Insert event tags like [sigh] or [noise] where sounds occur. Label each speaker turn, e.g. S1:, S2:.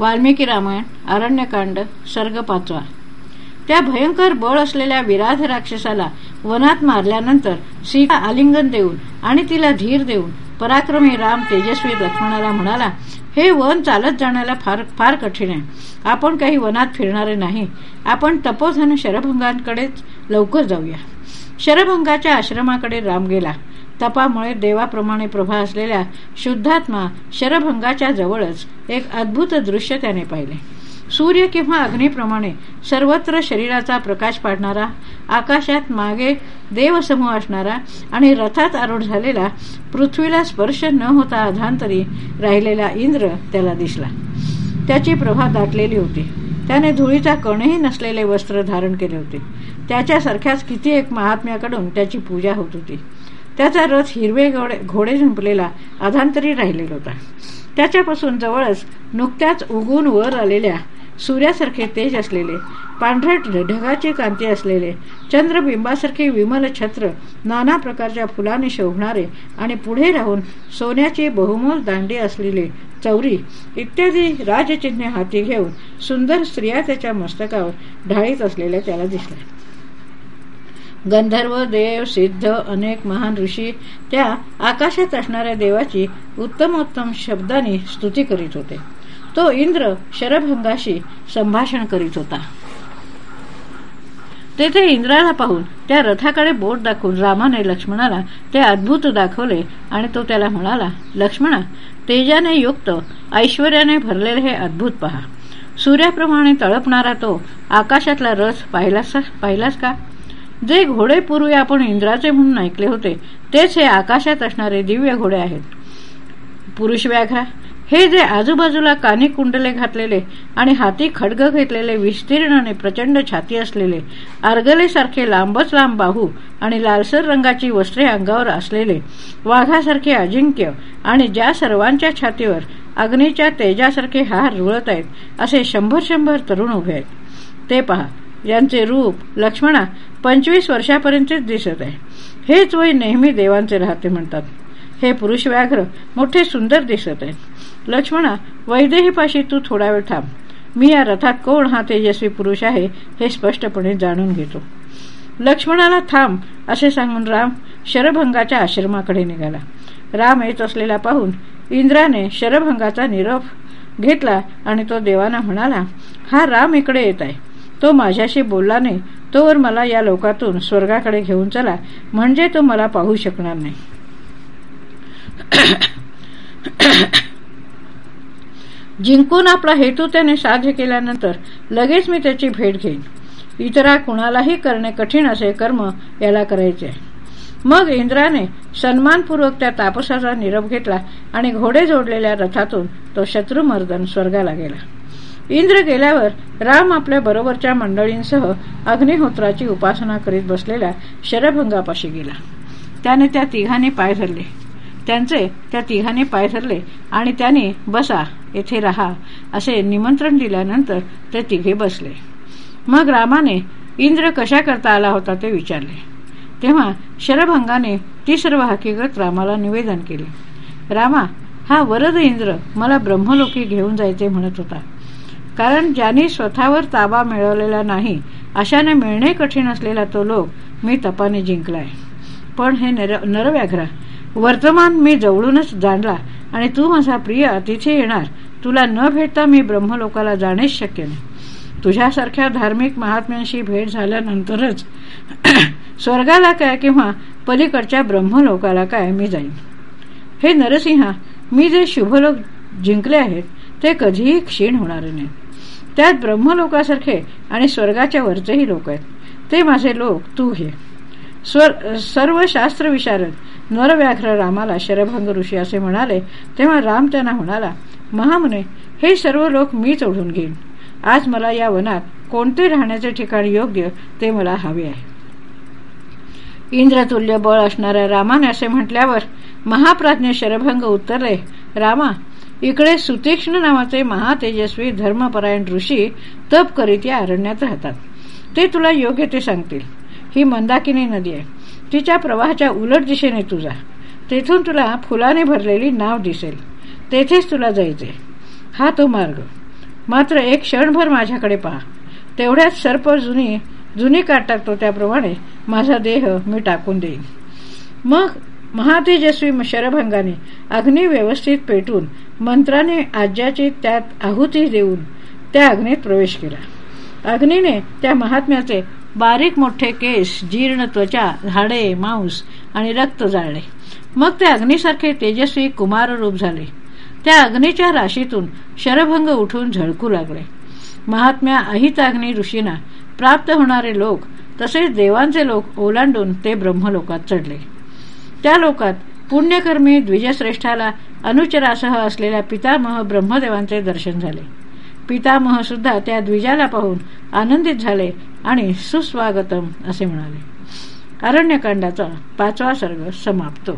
S1: वाल्मिकी रामायण अरण्यकांड सर्ग पाचवा त्या भयंकर बळ असलेल्या विराध राक्षसाला वनात मारल्यानंतर सीता आलिंगन देऊन आणि तिला धीर देऊन पराक्रमी राम तेजस्वी लक्ष्मणाला म्हणाला हे वन चालत जाण्याला फार फार कठीण आहे. आपण काही वनात फिरणारे नाही. आपण तपोधन शरभंगांकडेच लवकर जाऊया. शरभंगाच्या आश्रमाकडे राम गेला. तपामुळे देवाप्रमाणे प्रभा असलेल्या शुद्धात्मा शरभंगाच्या जवळच एक अद्भुत दृश्य त्याने पाहिले. सूर्य किंवा अग्नीप्रमाणे सर्वत्र शरीराचा प्रकाश पाडणारा आकाशात मागे देवसमूह असणारा आणि रथात आरूढ झालेला पृथ्वीला स्पर्श न होता अधांतरी राहिलेला इंद्र त्याला दिसला. त्याची प्रभा दाटलेली होती. त्याने धुळीचा कणही नसलेले वस्त्र धारण केले होते. त्याच्यासारख्याच किती एक महात्म्याकडून त्याची पूजा होत होती. त्याचा रथ हिरवे घोडे घोडे झुंपलेला अधांतरी राहिलेला होता. त्याच्यापासून जवळच नुकत्याच उगून वर आलेल्या सूर्यासारखे तेज असलेले पांढऱ्या ढगाची कांती असलेले चंद्रबिंबासारखे विमल छत्र नाना प्रकारच्या फुलाने शोभणारे आणि पुढे राहून सोन्याची बहुमोल दांडी असलेले चौरी इत्यादी राजचिन्हे हाती घेऊन सुंदर स्त्रिया त्याच्या मस्तकावर ढाळीत असलेल्या त्याला दिसल्या. गंधर्व देव सिद्ध अनेक महान ऋषी त्या आकाशात असणाऱ्या देवाची उत्तमोत्तम शब्दांनी स्तुती करीत होते. तो इंद्र शरभंगाशी संभाषण करीत होता. तेथे इंद्राला पाहून त्या रथाकडे बोट दाखवून रामाने लक्ष्मणाला ते अद्भुत दाखवले आणि तो त्याला म्हणाला लक्ष्मणा तेजाने युक्त ऐश्वर्याने भरलेले हे अद्भुत पहा. सूर्याप्रमाणे तळपणारा तो आकाशातला रथ पाहिलास पाहिलास का? जे घोडे पूर्वी आपण इंद्राचे म्हणून ऐकले होते तेच हे आकाशात असणारे दिव्य घोडे आहेत. पुरुष व्याघ्रा हे जे आजूबाजूला कानी कुंडले घातलेले आणि हाती खडग घेतलेले विस्तीर्ण आणि प्रचंड छाती असलेले आर्गलेसारखे लांबच लांब बाहू आणि लालसर रंगाची वस्त्रे अंगावर असलेले वाघासारखे अजिंक्य आणि ज्या सर्वांच्या छातीवर अग्नीच्या तेजासारखे हार रुळत आहेत असे शंभर शंभर तरुण उभे आहेत. ते पहा यांचे रूप लक्ष्मणा पंचवीस वर्षापर्यंतच दिसत आहे. हेच वय नेहमी देवांचे राहते म्हणतात. हे पुरुष व्याघ्र मोठे सुंदर दिसत आहे लक्ष्मणा वैदेहीपाशी तू थोडा वेळ थांब. मी या रथात कोण हा तेजस्वी पुरुष आहे हे स्पष्टपणे जाणून घेतो. लक्ष्मणाला थांब असे सांगून राम शरभंगाच्या आश्रमाकडे निघाला. राम येत असलेला पाहून इंद्राने शरभंगाचा निरोप घेतला आणि तो देवाना म्हणाला हा राम इकडे येत आहे. तो माझ्याशी बोलला नाही तोवर मला या लोकातून स्वर्गाकडे घेऊन चला म्हणजे तो मला पाहू शकणार नाही. जिंकून आपला हेतू त्याने साध्य केल्यानंतर लगेच मी त्याची भेट घेईन. इतरा कुणालाही करणे कठीण असे कर्म याला करायचे. मग इंद्राने सन्मानपूर्वक त्या तापसाचा निरोप घेतला आणि घोडे जोडलेल्या रथातून तो शत्रुमर्दन स्वर्गाला गेला. इंद्र गेल्यावर राम आपल्या बरोबरच्या मंडळींसह अग्निहोत्राची उपासना करीत बसलेल्या शरभंगापाशी गेला. त्याने त्या तिघांनी पाय धरले. त्यांचे त्या तिघांनी पाय धरले आणि त्याने बसा येथे रहा असे निमंत्रण दिल्यानंतर ते तिघे बसले. मग रामाने इंद्र कशा करता आला होता ते विचारले. तेव्हा शरभंगाने ती सर्व हकीकत रामाला निवेदन केले. रामा हा वरद इंद्र मला ब्रह्मलोकी घेऊन जायचे म्हणत होता. कारण ज्यांनी स्वतःवर ताबा मिळवलेला नाही अशाने मिळणे कठीण असलेला तो लोक मी तपाने जिंकलाय. पण हे नर नरव्याघ्रा वर्तमान मी जवळूनच जाणला आणि तू माझा प्रिय तिथे येणार तुला न भेटता मी ब्रह्मलोकाला जाणेच शक्य नाही तुझ्यासारख्या धार्मिक महात्म्यांशी भेट झाल्यानंतरच [clears throat] स्वर्गाला काय किंवा पलीकडच्या ब्रह्मलोकाला काय मी जाईन. हे नरसिंहा मी जे शुभलोक जिंकले आहेत ते कधीही क्षीण होणार नाही. त्यात ब्रह्मलोकासारखे आणि स्वर्गाच्या वरचेही लोक आहेत. ते माझे लोक तू घे. सर्व शास्त्र विशारद नरव्याघ्र रामाला शरभंग ऋषी असे म्हणाले तेव्हा राम त्यांना म्हणाला महामुने हे सर्व लोक मीच ओढून घेईन. आज मला या वनात कोणते राहण्याचे ठिकाण योग्य ते मला हवे आहे. इंद्रतुल्य बळ असणाऱ्या रामाने असे म्हटल्यावर महाप्राज्ञ शरभंग उत्तरले रामा इकडे सुतीक्ष्ण नावाचे महातेजस्वी धर्मपरायण ऋषी तप करीत या अरण्यात राहतात. ते तुला योग्य ते सांगतील. ही मंदाकिनी नदी आहे. तिच्या प्रवाहाच्या उलट दिशेने तुझा तेथून तुला फुलाने भरलेली नाव दिसेल. तेथेच तुला जायचे. हा तो मार्ग. मात्र एक क्षणभर माझ्याकडे पहा. तेवढ्यात सर्प जुनी जुनी काट टाकतो त्याप्रमाणे माझा देह मी टाकून देईन. मग महातेजस्वी शरभंगाने अग्नी व्यवस्थित पेटून मंत्राने आज्याची त्यात आहुती देऊन त्या अग्नीत प्रवेश केला. अग्नीने त्या महात्म्याचे बारीक मोठे केस जीर्ण त्वचा झाडे मांस आणि रक्त जाळले. मग ते अग्नीसारखे तेजस्वी कुमार रूप झाले. त्या अग्नीच्या राशीतून शरभंग उठून झळकू लागले. महात्म्या अहिताग्नी ऋषींना प्राप्त होणारे लोक तसेच देवांचे लोक ओलांडून ते ब्रह्मलोकात चढले. त्या लोकात पुण्यकर्मी द्विजश्रेष्ठाला अनुचरासह असलेल्या पितामह ब्रह्मदेवांचे दर्शन झाले. पितामह सुद्धा त्या द्विजाला पाहून आनंदित झाले आणि सुस्वागतम असे म्हणाले. अरण्यकांडाचा पाचवा सर्ग समाप्तो.